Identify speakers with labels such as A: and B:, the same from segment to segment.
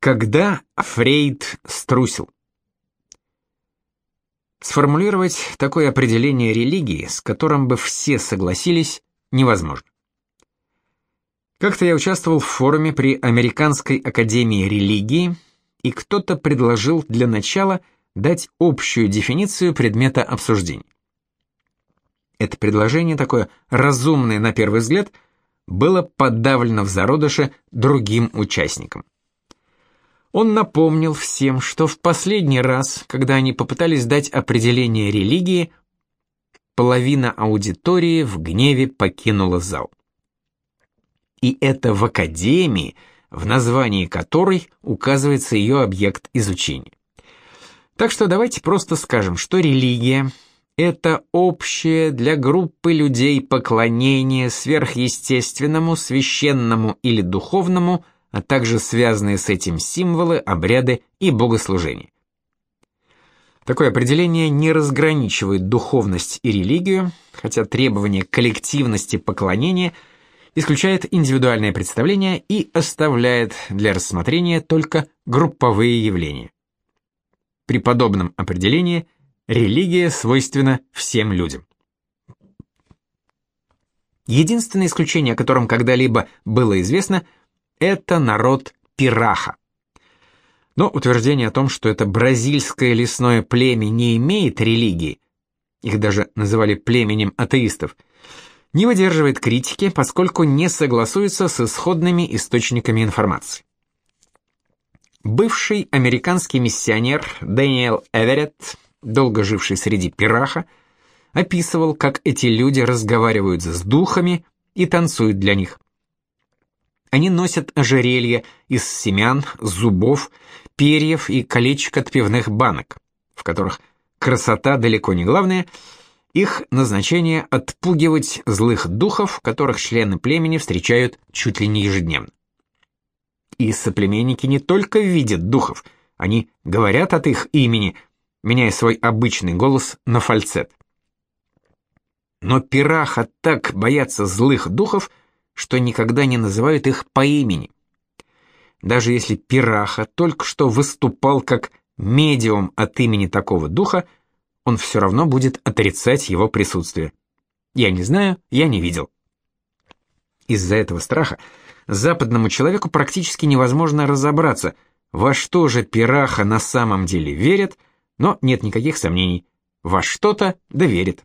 A: Когда Фрейд струсил? Сформулировать такое определение религии, с которым бы все согласились, невозможно. Как-то я участвовал в форуме при Американской академии религии, и кто-то предложил для начала дать общую дефиницию предмета обсуждения. Это предложение, такое разумное на первый взгляд, было подавлено в зародыше другим участникам. Он напомнил всем, что в последний раз, когда они попытались дать определение религии, половина аудитории в гневе покинула зал. И это в академии, в названии которой указывается ее объект изучения. Так что давайте просто скажем, что религия – это общее для группы людей поклонение сверхъестественному, священному или духовному – а также связанные с этим символы, обряды и богослужения. Такое определение не разграничивает духовность и религию, хотя требование коллективности поклонения исключает индивидуальное представление и оставляет для рассмотрения только групповые явления. При подобном определении религия свойственна всем людям. Единственное исключение, о котором когда-либо было известно – это народ пираха. Но утверждение о том, что это бразильское лесное племя не имеет религии, их даже называли племенем атеистов, не выдерживает критики, поскольку не согласуется с исходными источниками информации. Бывший американский миссионер Дэниел Эверетт, долго живший среди пираха, описывал, как эти люди разговаривают с духами и танцуют для них. Они носят ожерелья из семян, зубов, перьев и колечек от пивных банок, в которых красота далеко не главное, их назначение – отпугивать злых духов, которых члены племени встречают чуть ли не ежедневно. И соплеменники не только видят духов, они говорят от их имени, меняя свой обычный голос на фальцет. Но пираха так боятся злых духов – что никогда не называют их по имени. Даже если Пираха только что выступал как медиум от имени такого духа, он все равно будет отрицать его присутствие. Я не знаю, я не видел. Из-за этого страха западному человеку практически невозможно разобраться, во что же Пираха на самом деле верит, но нет никаких сомнений, во что-то да верит.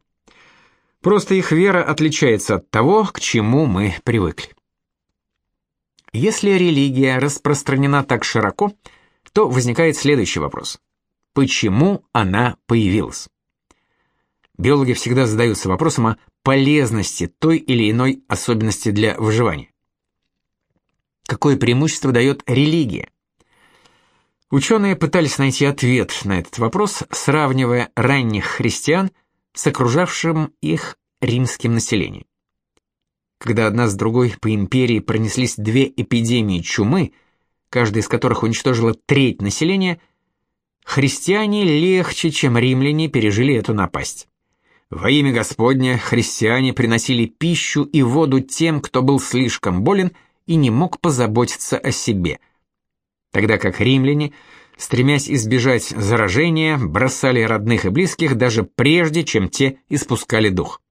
A: Просто их вера отличается от того, к чему мы привыкли. Если религия распространена так широко, то возникает следующий вопрос. Почему она появилась? Биологи всегда задаются вопросом о полезности той или иной особенности для выживания. Какое преимущество дает религия? Ученые пытались найти ответ на этот вопрос, сравнивая ранних христиан – с окружавшим их римским населением. Когда одна с другой по империи пронеслись две эпидемии чумы, каждая из которых уничтожила треть населения, христиане легче, чем римляне, пережили эту напасть. Во имя Господня христиане приносили пищу и воду тем, кто был слишком болен и не мог позаботиться о себе, тогда как римляне – стремясь избежать заражения, бросали родных и близких даже прежде, чем те испускали дух.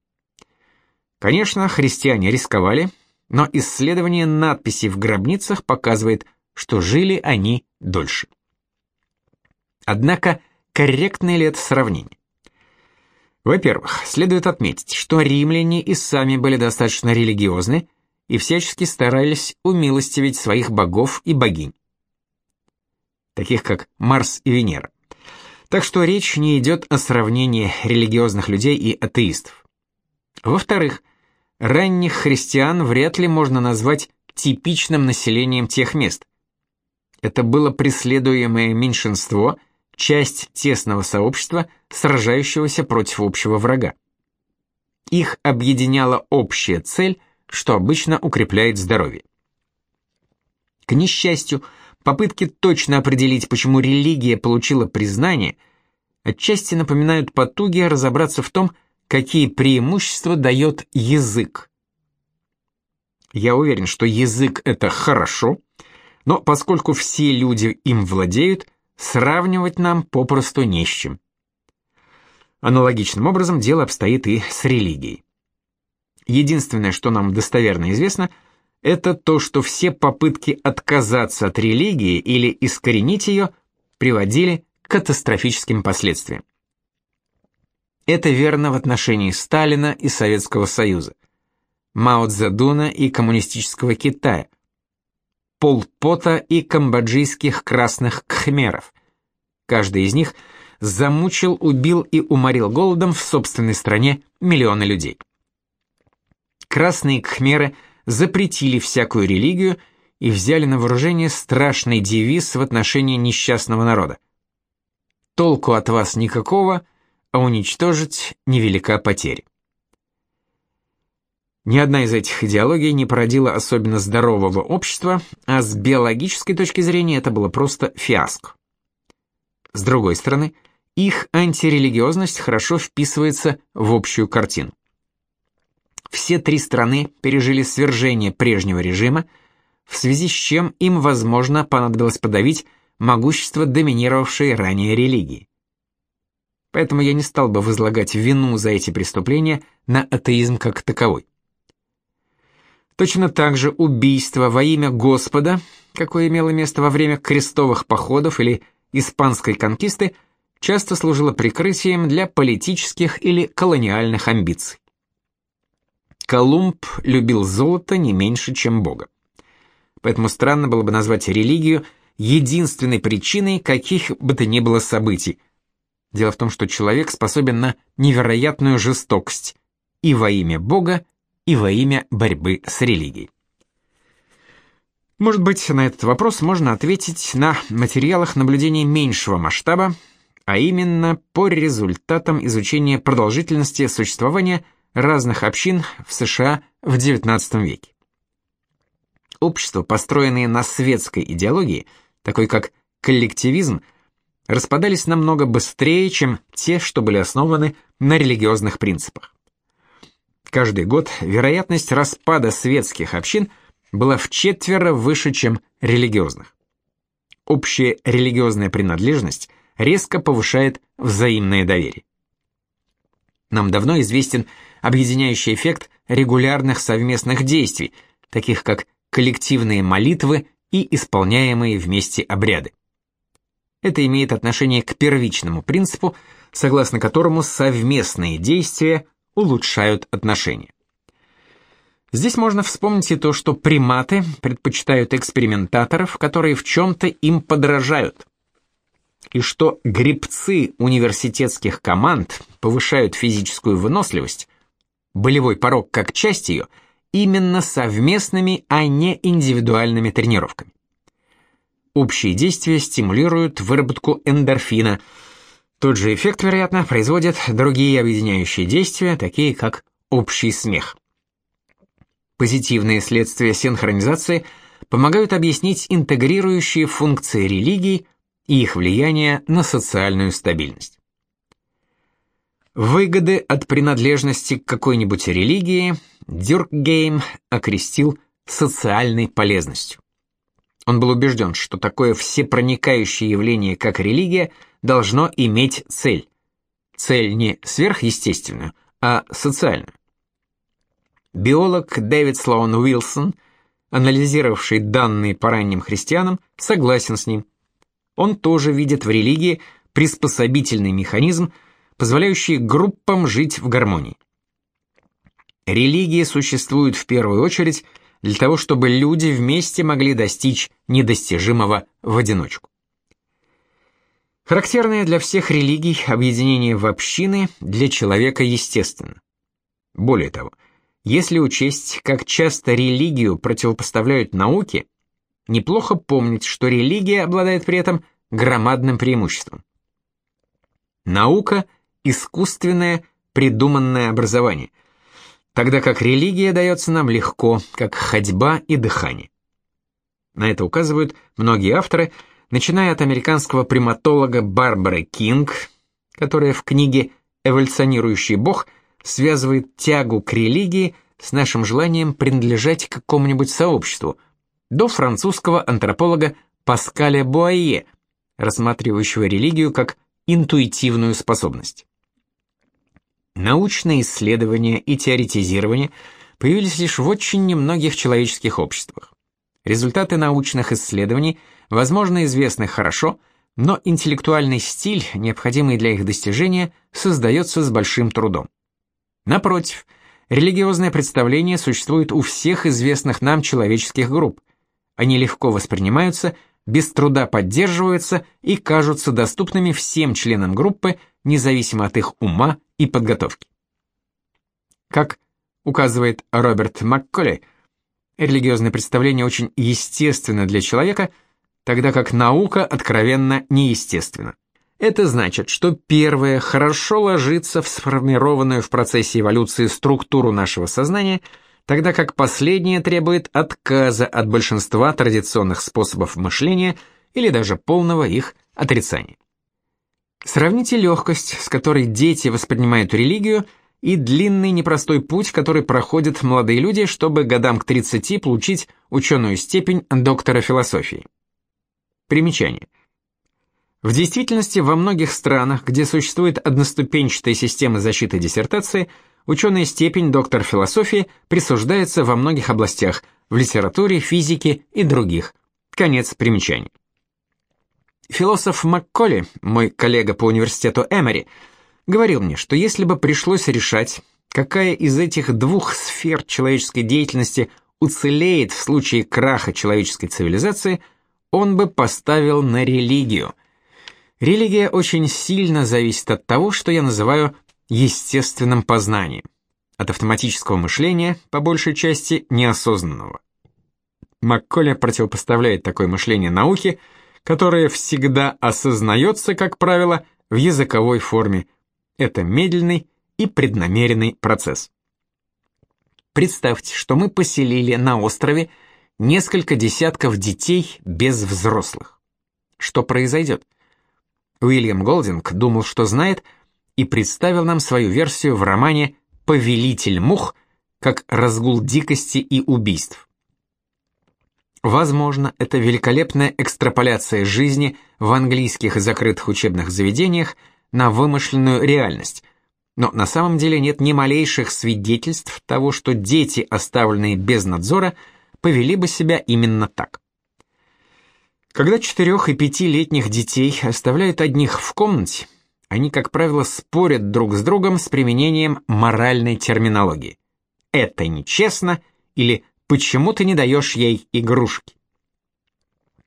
A: Конечно, христиане рисковали, но исследование надписей в гробницах показывает, что жили они дольше. Однако, корректное ли это сравнение? Во-первых, следует отметить, что римляне и сами были достаточно религиозны и всячески старались умилостивить своих богов и богинь таких как Марс и Венера. Так что речь не идет о сравнении религиозных людей и атеистов. Во-вторых, ранних христиан вряд ли можно назвать типичным населением тех мест. Это было преследуемое меньшинство, часть тесного сообщества, сражающегося против общего врага. Их объединяла общая цель, что обычно укрепляет здоровье. К несчастью, Попытки точно определить, почему религия получила признание, отчасти напоминают потуги разобраться в том, какие преимущества дает язык. Я уверен, что язык — это хорошо, Но поскольку все люди им владеют, сравнивать нам попросту не с чем. Аналогичным образом дело обстоит и с религией. Единственное, что нам достоверно известно, это то, что все попытки отказаться от религии или искоренить ее приводили к катастрофическим последствиям. Это верно в отношении Сталина и Советского Союза, Мао Цзэдуна и коммунистического Китая, Пол Пота и камбоджийских красных кхмеров. Каждый из них замучил, убил и уморил голодом в собственной стране миллионы людей. Красные кхмеры запретили всякую религию и взяли на вооружение страшный девиз в отношении несчастного народа. «Толку от вас никакого, а уничтожить невелика потеря». Ни одна из этих идеологий не породила особенно здорового общества, а с биологической точки зрения это было просто фиаско. С другой стороны, их антирелигиозность хорошо вписывается в общую картину. Все три страны пережили свержение прежнего режима, в связи с чем им, возможно, понадобилось подавить могущество доминировавшей ранее религии. Поэтому я не стал бы возлагать вину за эти преступления на атеизм как таковой. Точно так же убийство во имя Господа, какое имело место во время крестовых походов или испанской конкисты, часто служило прикрытием для политических или колониальных амбиций. Колумб любил золото не меньше, чем Бога. Поэтому странно было бы назвать религию единственной причиной каких бы то ни было событий. Дело в том, что человек способен на невероятную жестокость и во имя Бога, и во имя борьбы с религией. Может быть, на этот вопрос можно ответить на материалах наблюдений меньшего масштаба, а именно по результатам изучения продолжительности существования разных общин в США в XIX веке. Общества, построенные на светской идеологии, такой как коллективизм, распадались намного быстрее, чем те, что были основаны на религиозных принципах. Каждый год вероятность распада светских общин была в четверо выше, чем религиозных. Общая религиозная принадлежность резко повышает взаимное доверие. Нам давно известен объединяющий эффект регулярных совместных действий, таких как коллективные молитвы и исполняемые вместе обряды. Это имеет отношение к первичному принципу, согласно которому совместные действия улучшают отношения. Здесь можно вспомнить и то, что приматы предпочитают экспериментаторов, которые в чем-то им подражают. И что гребцы университетских команд повышают физическую выносливость, болевой порог как часть ее, именно совместными, а не индивидуальными тренировками. Общие действия стимулируют выработку эндорфина – тот же эффект, вероятно, производят другие объединяющие действия, такие как общий смех. Позитивные следствия синхронизации помогают объяснить интегрирующие функции религий и их влияние на социальную стабильность. Выгоды от принадлежности к какой-нибудь религии Дюркгейм окрестил социальной полезностью. Он был убежден, что такое всепроникающее явление, как религия, должно иметь цель. Цель не сверхъестественную, а социальную. Биолог Дэвид Слоун Уилсон, анализировавший данные по ранним христианам, согласен с ним. Он тоже видит в религии приспособительный механизм, позволяющий группам жить в гармонии. Религии существуют в первую очередь для того, чтобы люди вместе могли достичь недостижимого в одиночку. Характерное для всех религий объединение в общины для человека естественно. Более того, если учесть, как часто религию противопоставляют науке, неплохо помнить, что религия обладает при этом громадным преимуществом. Наука – искусственное, придуманное образование – тогда как религия дается нам легко, как ходьба и дыхание. На это указывают многие авторы, начиная от американского приматолога Барбары Кинг, которая в книге «Эволюционирующий бог» связывает тягу к религии с нашим желанием принадлежать к какому-нибудь сообществу, до французского антрополога Паскаля Буайе, рассматривающего религию как интуитивную способность. Научные исследования и теоретизирование появились лишь в очень немногих человеческих обществах. Результаты научных исследований, возможно, известны хорошо, но интеллектуальный стиль, необходимый для их достижения, создается с большим трудом. Напротив, религиозное представление существует у всех известных нам человеческих групп. Они легко воспринимаются, без труда поддерживаются и кажутся доступными всем членам группы, независимо от их ума и подготовки. Как указывает Роберт Макколи, религиозное представление очень естественно для человека, тогда как наука откровенно неестественна. Это значит, что первое хорошо ложится в сформированную в процессе эволюции структуру нашего сознания, тогда как последнее требует отказа от большинства традиционных способов мышления или даже полного их отрицания. Сравните легкость, с которой дети воспринимают религию, и длинный непростой путь, который проходят молодые люди, чтобы годам к 30 получить ученую степень доктора философии. Примечание. В действительности, во многих странах, где существует одноступенчатая система защиты диссертации, ученая степень доктор философии присуждается во многих областях, в литературе, физике и других. Конец примечаний. Философ Макколи, мой коллега по университету Эмери, говорил мне, что если бы пришлось решать, какая из этих двух сфер человеческой деятельности уцелеет в случае краха человеческой цивилизации, он бы поставил на религию. Религия очень сильно зависит от того, что я называю естественным познанием, от автоматического мышления, по большей части неосознанного. Макколи противопоставляет такое мышление науке – которое всегда осознается, как правило, в языковой форме. Это медленный и преднамеренный процесс. Представьте, что мы поселили на острове несколько десятков детей без взрослых. Что произойдет? Уильям Голдинг думал, что знает, и представил нам свою версию в романе «Повелитель мух» как разгул дикости и убийств. Возможно, это великолепная экстраполяция жизни в английских закрытых учебных заведениях на вымышленную реальность, но на самом деле нет ни малейших свидетельств того, что дети, оставленные без надзора, повели бы себя именно так. Когда четырех- и пятилетних детей оставляют одних в комнате, они, как правило, спорят друг с другом с применением моральной терминологии. «Это нечестно» или Почему ты не даешь ей игрушки?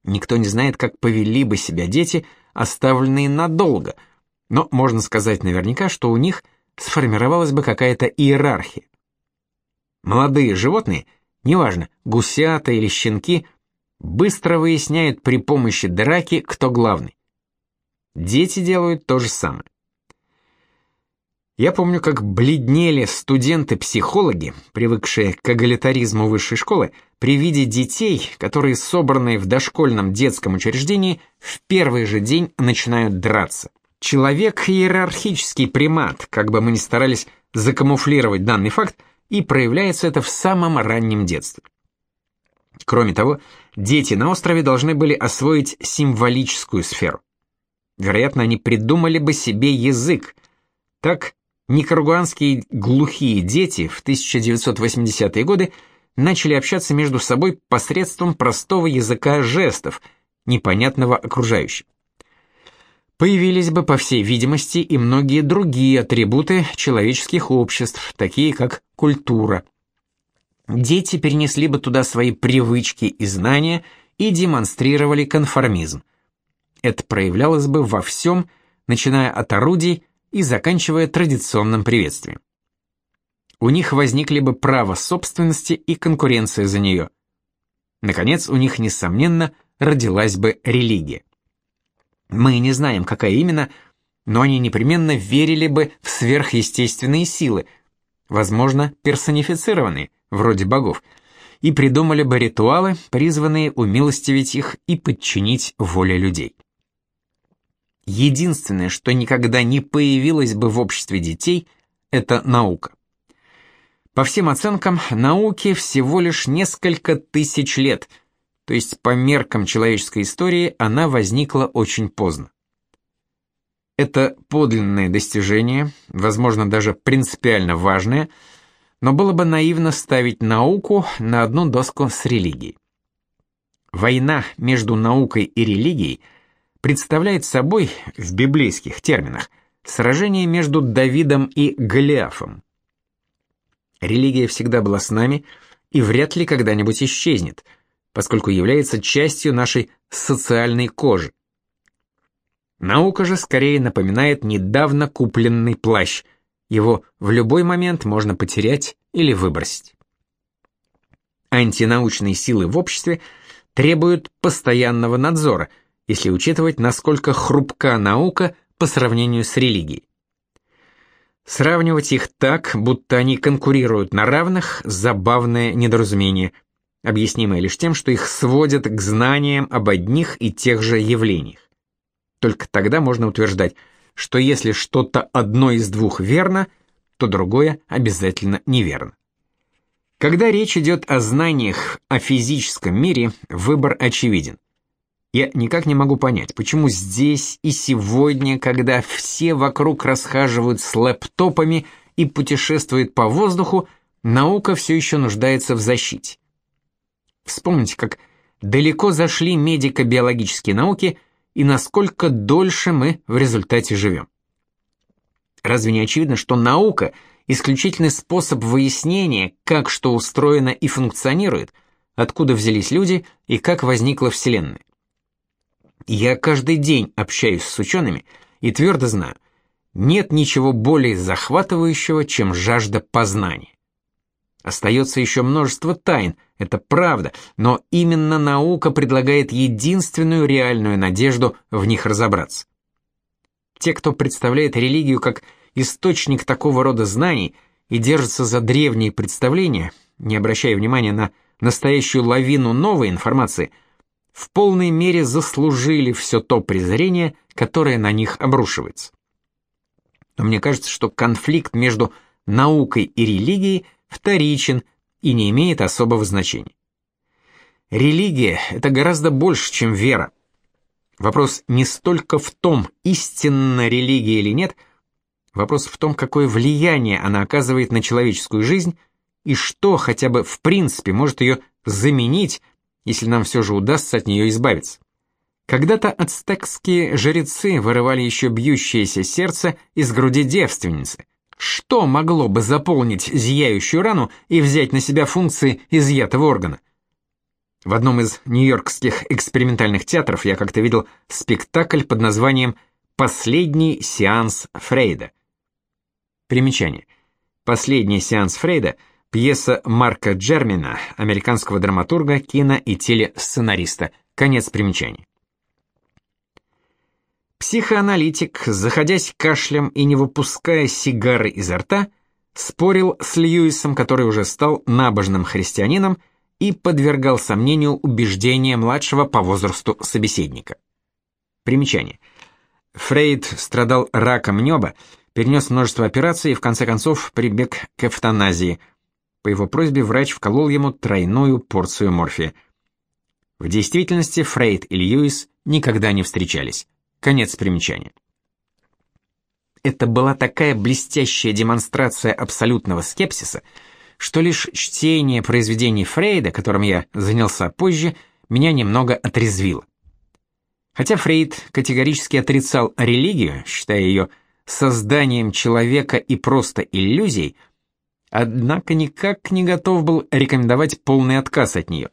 A: Никто не знает, как повели бы себя дети, оставленные надолго, но можно сказать наверняка, что у них сформировалась бы какая-то иерархия. Молодые животные, неважно, гусята или щенки, быстро выясняют при помощи драки, кто главный. Дети делают то же самое. Я помню, как бледнели студенты-психологи, привыкшие к эгалитаризму высшей школы, при виде детей, которые, собранные в дошкольном детском учреждении, в первый же день начинают драться. Человек – иерархический примат, как бы мы ни старались закамуфлировать данный факт, и проявляется это в самом раннем детстве. Кроме того, дети на острове должны были освоить символическую сферу. Вероятно, они придумали бы себе язык. Так Никарагуанские глухие дети в 1980-е годы начали общаться между собой посредством простого языка жестов, непонятного окружающим. Появились бы, по всей видимости, и многие другие атрибуты человеческих обществ, такие как культура. Дети перенесли бы туда свои привычки и знания и демонстрировали конформизм. Это проявлялось бы во всем, начиная от орудий, и заканчивая традиционным приветствием. У них возникли бы право собственности и конкуренция за нее. Наконец, у них, несомненно, родилась бы религия. Мы не знаем, какая именно, но они непременно верили бы в сверхъестественные силы, возможно, персонифицированные, вроде богов, и придумали бы ритуалы, призванные умилостивить их и подчинить воле людей. Единственное, что никогда не появилось бы в обществе детей, это наука. По всем оценкам, науке всего лишь несколько тысяч лет, то есть по меркам человеческой истории она возникла очень поздно. Это подлинное достижение, возможно, даже принципиально важное, но было бы наивно ставить науку на одну доску с религией. Война между наукой и религией представляет собой, в библейских терминах, сражение между Давидом и Голиафом. Религия всегда была с нами и вряд ли когда-нибудь исчезнет, поскольку является частью нашей социальной кожи. Наука же скорее напоминает недавно купленный плащ. Его в любой момент можно потерять или выбросить. Антинаучные силы в обществе требуют постоянного надзора, если учитывать, насколько хрупка наука по сравнению с религией. Сравнивать их так, будто они конкурируют на равных – забавное недоразумение, объяснимое лишь тем, что их сводят к знаниям об одних и тех же явлениях. Только тогда можно утверждать, что если что-то одно из двух верно, то другое обязательно неверно. Когда речь идет о знаниях о физическом мире, выбор очевиден. Я никак не могу понять, почему здесь и сегодня, когда все вокруг расхаживают с лэптопами и путешествуют по воздуху, наука все еще нуждается в защите. Вспомните, как далеко зашли медико-биологические науки и насколько дольше мы в результате живем. Разве не очевидно, что наука – исключительный способ выяснения, как что устроено и функционирует, откуда взялись люди и как возникла Вселенная? Я каждый день общаюсь с учеными и твердо знаю, нет ничего более захватывающего, чем жажда познания. Остается еще множество тайн, это правда, но именно наука предлагает единственную реальную надежду в них разобраться. Те, кто представляет религию как источник такого рода знаний и держится за древние представления, не обращая внимания на настоящую лавину новой информации – в полной мере заслужили все то презрение, которое на них обрушивается. Но мне кажется, что конфликт между наукой и религией вторичен и не имеет особого значения. Религия – это гораздо больше, чем вера. Вопрос не столько в том, истинна религия или нет, вопрос в том, какое влияние она оказывает на человеческую жизнь и что хотя бы в принципе может ее заменить если нам все же удастся от нее избавиться. Когда-то ацтекские жрецы вырывали еще бьющееся сердце из груди девственницы. Что могло бы заполнить зияющую рану и взять на себя функции изъятого органа? В одном из нью-йоркских экспериментальных театров я как-то видел спектакль под названием «Последний сеанс Фрейда». Примечание. «Последний сеанс Фрейда» — Пьеса Марка Джермина, американского драматурга, кино- и телесценариста. Конец примечаний. Психоаналитик, заходясь кашлем и не выпуская сигары изо рта, спорил с Льюисом, который уже стал набожным христианином и подвергал сомнению убеждения младшего по возрасту собеседника. Примечание. Фрейд страдал раком неба, перенес множество операций и в конце концов прибег к эвтаназии – по его просьбе врач вколол ему тройную порцию морфия. В действительности Фрейд и Льюис никогда не встречались. Конец примечания. Это была такая блестящая демонстрация абсолютного скепсиса, что лишь чтение произведений Фрейда, которым я занялся позже, меня немного отрезвило. Хотя Фрейд категорически отрицал религию, считая ее созданием человека и просто иллюзией, однако никак не готов был рекомендовать полный отказ от нее.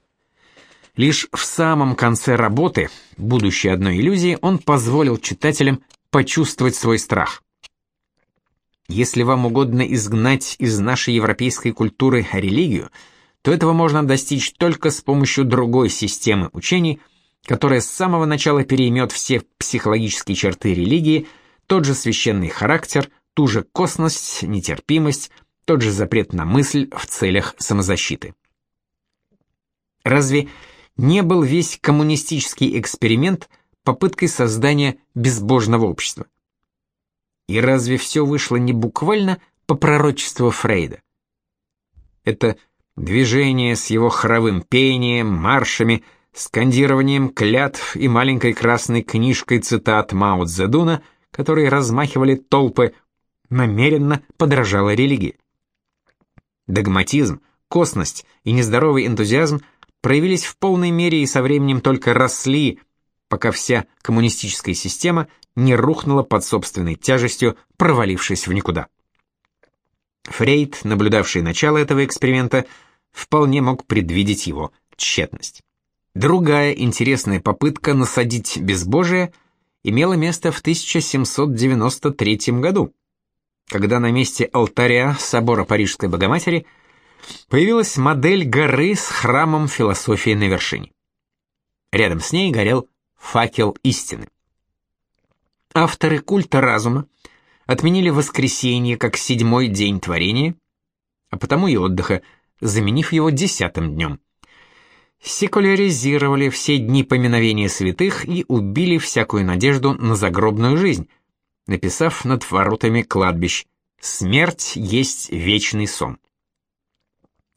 A: Лишь в самом конце работы, будущей одной иллюзии, он позволил читателям почувствовать свой страх. Если вам угодно изгнать из нашей европейской культуры религию, то этого можно достичь только с помощью другой системы учений, которая с самого начала переймет все психологические черты религии, тот же священный характер, ту же косность, нетерпимость, тот же запрет на мысль в целях самозащиты. Разве не был весь коммунистический эксперимент попыткой создания безбожного общества? И разве все вышло не буквально по пророчеству Фрейда? Это движение с его хоровым пением, маршами, скандированием клятв и маленькой красной книжкой цитат Мао Цзэдуна, которые размахивали толпы, намеренно подражала религии. Догматизм, косность и нездоровый энтузиазм проявились в полной мере и со временем только росли, пока вся коммунистическая система не рухнула под собственной тяжестью, провалившись в никуда. Фрейд, наблюдавший начало этого эксперимента, вполне мог предвидеть его тщетность. Другая интересная попытка насадить безбожие имела место в 1793 году, когда на месте алтаря собора Парижской Богоматери появилась модель горы с храмом философии на вершине. Рядом с ней горел факел истины. Авторы культа разума отменили воскресенье как седьмой день творения, а потому и отдыха, заменив его десятым днем. Секуляризировали все дни поминовения святых и убили всякую надежду на загробную жизнь, написав над воротами кладбищ «Смерть есть вечный сон».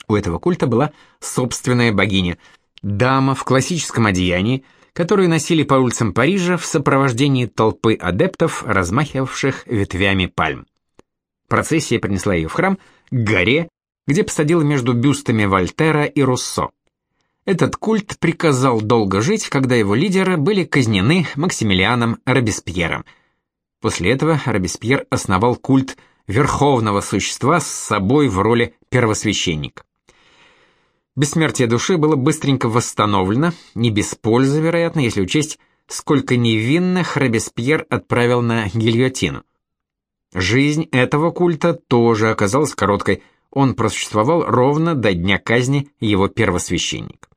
A: У этого культа была собственная богиня, дама в классическом одеянии, которую носили по улицам Парижа в сопровождении толпы адептов, размахивавших ветвями пальм. Процессия принесла ее в храм, к горе, где посадила между бюстами Вольтера и Руссо. Этот культ приказал долго жить, когда его лидеры были казнены Максимилианом Робеспьером. После этого Робеспьер основал культ верховного существа с собой в роли первосвященника. Бессмертие души было быстренько восстановлено, не без пользы, вероятно, если учесть, сколько невинных Робеспьер отправил на гильотину. Жизнь этого культа тоже оказалась короткой, он просуществовал ровно до дня казни его первосвященника.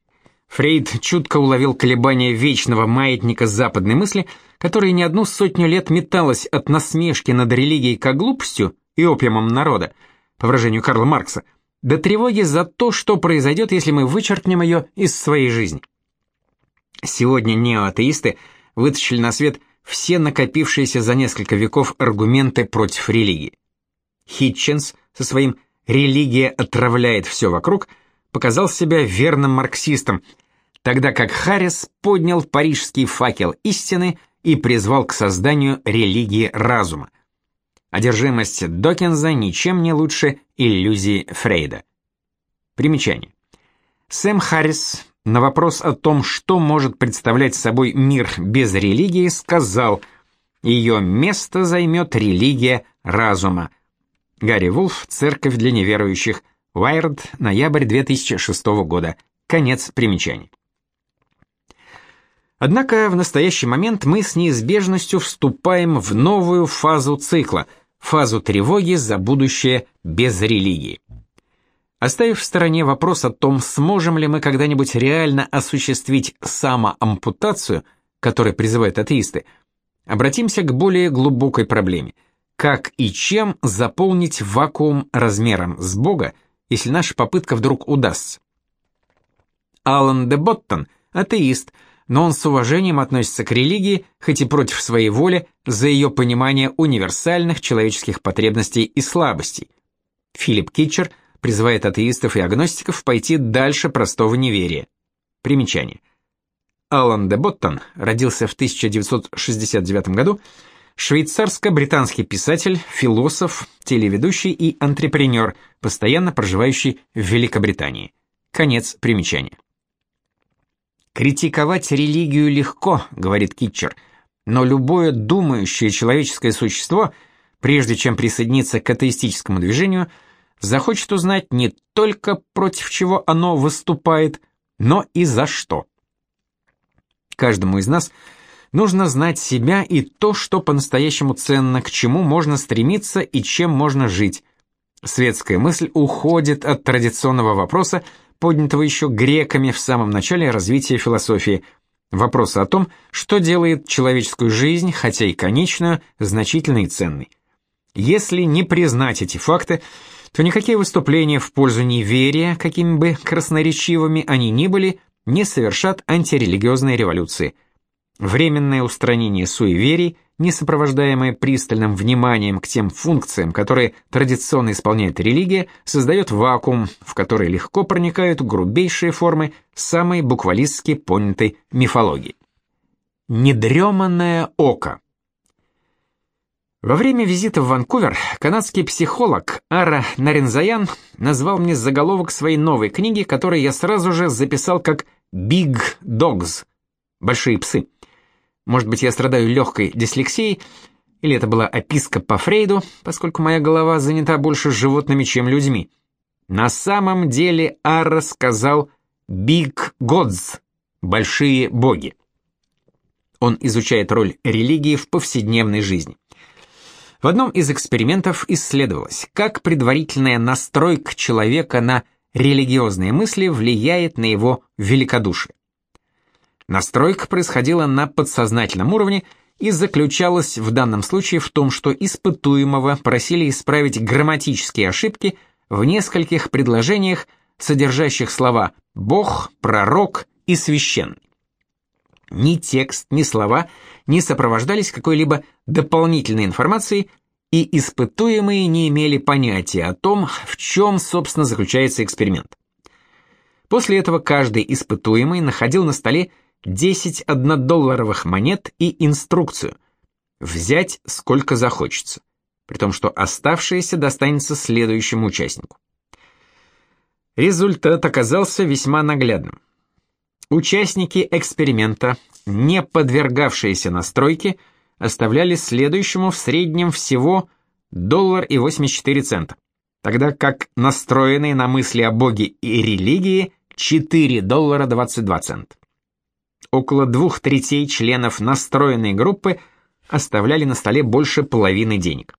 A: Фрейд чутко уловил колебания вечного маятника западной мысли, которая не одну сотню лет металась от насмешки над религией как глупостью и опиумом народа, по выражению Карла Маркса – до тревоги за то, что произойдет, если мы вычеркнем ее из своей жизни. Сегодня неоатеисты вытащили на свет все накопившиеся за несколько веков аргументы против религии. Хитченс со своим «религия отравляет все вокруг» показал себя верным марксистом, тогда как Харрис поднял парижский факел истины и призвал к созданию религии разума. Одержимость Докинза ничем не лучше иллюзии Фрейда. Примечание. Сэм Харрис на вопрос о том, что может представлять собой мир без религии, сказал «Ее место займет религия разума». Гарри Вулф, «Церковь для неверующих», Уайрд, ноябрь 2006 года. Конец примечаний. Однако в настоящий момент мы с неизбежностью вступаем в новую фазу цикла – фазу тревоги за будущее без религии. Оставив в стороне вопрос о том, сможем ли мы когда-нибудь реально осуществить самоампутацию, которой призывают атеисты, обратимся к более глубокой проблеме. Как и чем заполнить вакуум размером с Бога, если наша попытка вдруг удастся? Алан де Боттон, атеист, но он с уважением относится к религии, хоть и против своей воли, за ее понимание универсальных человеческих потребностей и слабостей. Филипп Китчер призывает атеистов и агностиков пойти дальше простого неверия. Примечание. Алан де Боттон родился в 1969 году, швейцарско-британский писатель, философ, телеведущий и антрепренер, постоянно проживающий в Великобритании. Конец примечания. Критиковать религию легко, говорит Китчер, но любое думающее человеческое существо, прежде чем присоединиться к атеистическому движению, захочет узнать не только против чего оно выступает, но и за что. Каждому из нас нужно знать себя и то, что по-настоящему ценно, к чему можно стремиться и чем можно жить. Светская мысль уходит от традиционного вопроса поднятого еще греками в самом начале развития философии, вопроса о том, что делает человеческую жизнь, хотя и конечную, значительной и ценной. Если не признать эти факты, то никакие выступления в пользу неверия, какими бы красноречивыми они ни были, не совершат антирелигиозной революции. Временное устранение суеверий, не сопровождаемое пристальным вниманием к тем функциям, которые традиционно исполняет религия, создает вакуум, в который легко проникают грубейшие формы самой буквалистски понятой мифологии. Недреманное око во время визита в Ванкувер канадский психолог Ара Нарензаян назвал мне заголовок своей новой книги, которую я сразу же записал как «Big Dogs» — «Большие псы». Может быть, я страдаю легкой дислексией, или это была описка по Фрейду, поскольку моя голова занята больше животными, чем людьми. На самом деле Ара сказал «Big Gods» — «Большие боги». Он изучает роль религии в повседневной жизни. В одном из экспериментов исследовалось, как предварительная настройка человека на религиозные мысли влияет на его великодушие. Настройка происходила на подсознательном уровне и заключалась в данном случае в том, что испытуемого просили исправить грамматические ошибки в нескольких предложениях, содержащих слова «бог», «пророк» и «священный». Ни текст, ни слова не сопровождались какой-либо дополнительной информацией, и испытуемые не имели понятия о том, в чем, собственно, заключается эксперимент. После этого каждый испытуемый находил на столе 10 однодолларовых монет и инструкцию взять сколько захочется, при том, что оставшееся достанется следующему участнику. Результат оказался весьма наглядным. Участники эксперимента, не подвергавшиеся настройке, оставляли следующему в среднем всего доллар и 84 цента, тогда как настроенные на мысли о Боге и религии 4 доллара 22 цента. Около двух третей членов настроенной группы оставляли на столе больше половины денег.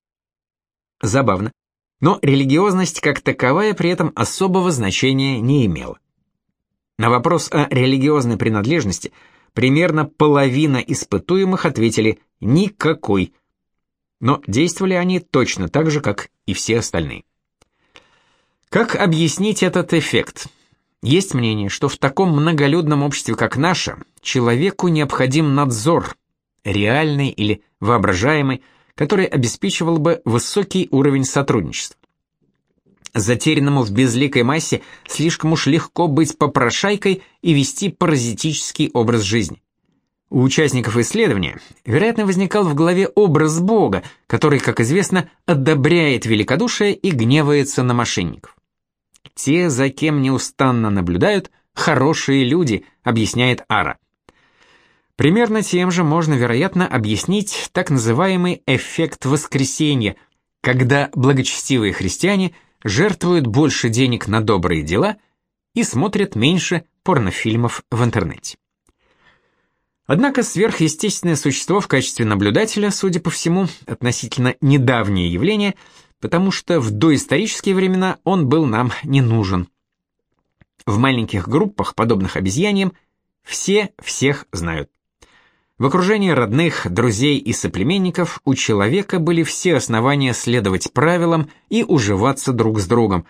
A: Забавно, но религиозность как таковая при этом особого значения не имела. На вопрос о религиозной принадлежности примерно половина испытуемых ответили «никакой», но действовали они точно так же, как и все остальные. Как объяснить этот эффект? Есть мнение, что в таком многолюдном обществе, как наше, человеку необходим надзор, реальный или воображаемый, который обеспечивал бы высокий уровень сотрудничества. Затерянному в безликой массе слишком уж легко быть попрошайкой и вести паразитический образ жизни. У участников исследования, вероятно, возникал в голове образ Бога, который, как известно, одобряет великодушие и гневается на мошенников. Те, за кем неустанно наблюдают, хорошие люди, объясняет Ара. Примерно тем же можно, вероятно, объяснить так называемый эффект воскресения, когда благочестивые христиане – жертвуют больше денег на добрые дела и смотрят меньше порнофильмов в интернете. Однако сверхъестественное существо в качестве наблюдателя, судя по всему, относительно недавнее явление, потому что в доисторические времена он был нам не нужен. В маленьких группах, подобных обезьяньям, все всех знают. В окружении родных, друзей и соплеменников у человека были все основания следовать правилам и уживаться друг с другом.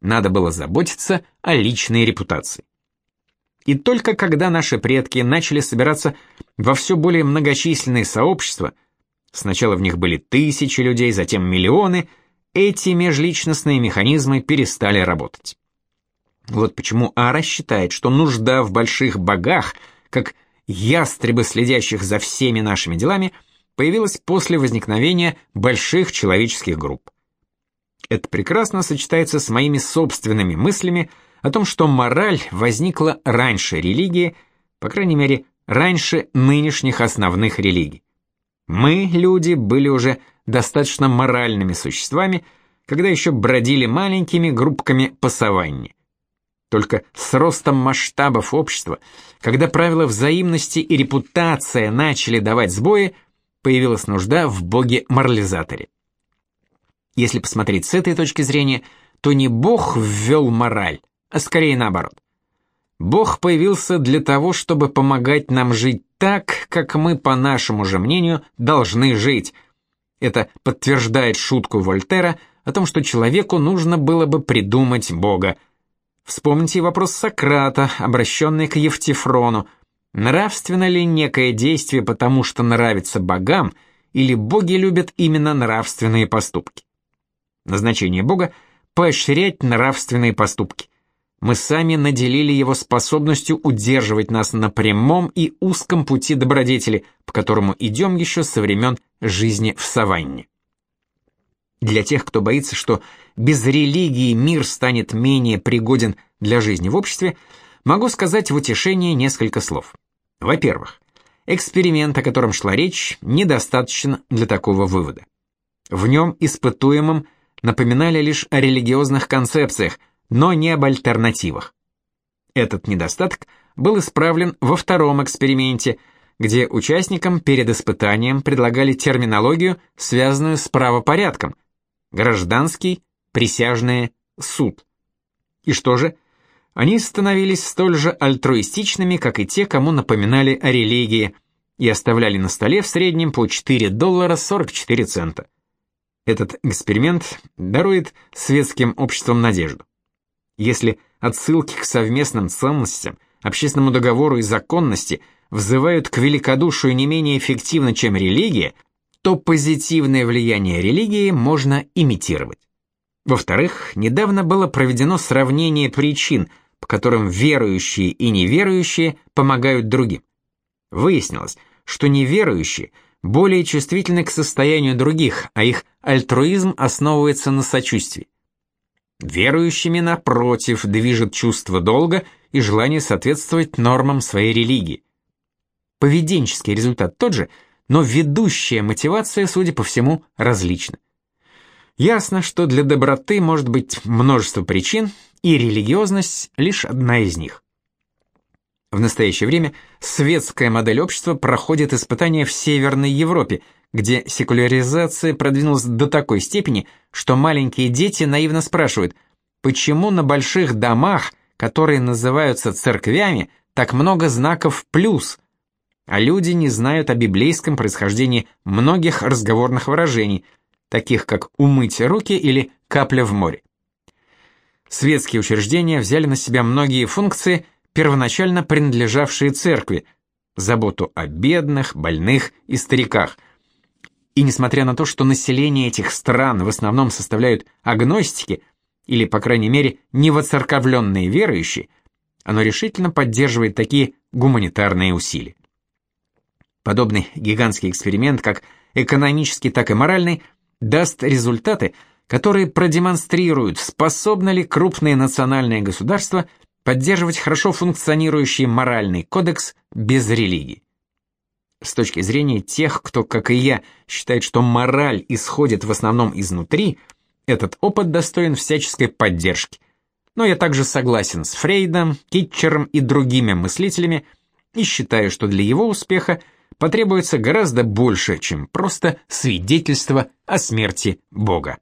A: Надо было заботиться о личной репутации. И только когда наши предки начали собираться во все более многочисленные сообщества, сначала в них были тысячи людей, затем миллионы, эти межличностные механизмы перестали работать. Вот почему Ара считает, что нужда в больших богах, как ястребы, следящих за всеми нашими делами, появилась после возникновения больших человеческих групп. Это прекрасно сочетается с моими собственными мыслями о том, что мораль возникла раньше религии, по крайней мере, раньше нынешних основных религий. Мы, люди, были уже достаточно моральными существами, когда еще бродили маленькими группками по саванне. Только с ростом масштабов общества, когда правила взаимности и репутация начали давать сбои, появилась нужда в боге-морализаторе. Если посмотреть с этой точки зрения, то не Бог ввел мораль, а скорее наоборот. Бог появился для того, чтобы помогать нам жить так, как мы, по нашему же мнению, должны жить. Это подтверждает шутку Вольтера о том, что человеку нужно было бы придумать Бога – Вспомните вопрос Сократа, обращенный к Евтифрону. нравственно ли некое действие потому, что нравится богам, или боги любят именно нравственные поступки. Назначение Бога – поощрять нравственные поступки. Мы сами наделили его способностью удерживать нас на прямом и узком пути добродетели, по которому идем еще со времен жизни в саванне. Для тех, кто боится, что без религии мир станет менее пригоден для жизни в обществе, могу сказать в утешение несколько слов. Во-первых, эксперимент, о котором шла речь, недостаточен для такого вывода. В нем испытуемым напоминали лишь о религиозных концепциях, но не об альтернативах. Этот недостаток был исправлен во втором эксперименте, где участникам перед испытанием предлагали терминологию, связанную с правопорядком, гражданский, присяжные, суд. И что же? Они становились столь же альтруистичными, как и те, кому напоминали о религии, и оставляли на столе в среднем по 4 доллара 44 цента. Этот эксперимент дарует светским обществам надежду. Если отсылки к совместным ценностям, общественному договору и законности взывают к великодушию не менее эффективно, чем религия, то позитивное влияние религии можно имитировать. Во-вторых, недавно было проведено сравнение причин, по которым верующие и неверующие помогают другим. Выяснилось, что неверующие более чувствительны к состоянию других, а их альтруизм основывается на сочувствии. Верующими, напротив, движет чувство долга и желание соответствовать нормам своей религии. Поведенческий результат тот же – но ведущая мотивация, судя по всему, различна. Ясно, что для доброты может быть множество причин, и религиозность – лишь одна из них. В настоящее время светская модель общества проходит испытания в Северной Европе, где секуляризация продвинулась до такой степени, что маленькие дети наивно спрашивают, почему на больших домах, которые называются церквями, так много знаков «плюс», а люди не знают о библейском происхождении многих разговорных выражений, таких как «умыть руки» или «капля в море». Светские учреждения взяли на себя многие функции, первоначально принадлежавшие церкви, заботу о бедных, больных и стариках. И несмотря на то, что население этих стран в основном составляют агностики, или, по крайней мере, невоцерковленные верующие, оно решительно поддерживает такие гуманитарные усилия. Подобный гигантский эксперимент, как экономический, так и моральный, даст результаты, которые продемонстрируют, способно ли крупное национальное государство поддерживать хорошо функционирующий моральный кодекс без религии. С точки зрения тех, кто, как и я, считает, что мораль исходит в основном изнутри, этот опыт достоин всяческой поддержки. Но я также согласен с Фрейдом, Китчером и другими мыслителями и считаю, что для его успеха – потребуется гораздо больше, чем просто свидетельство о смерти Бога.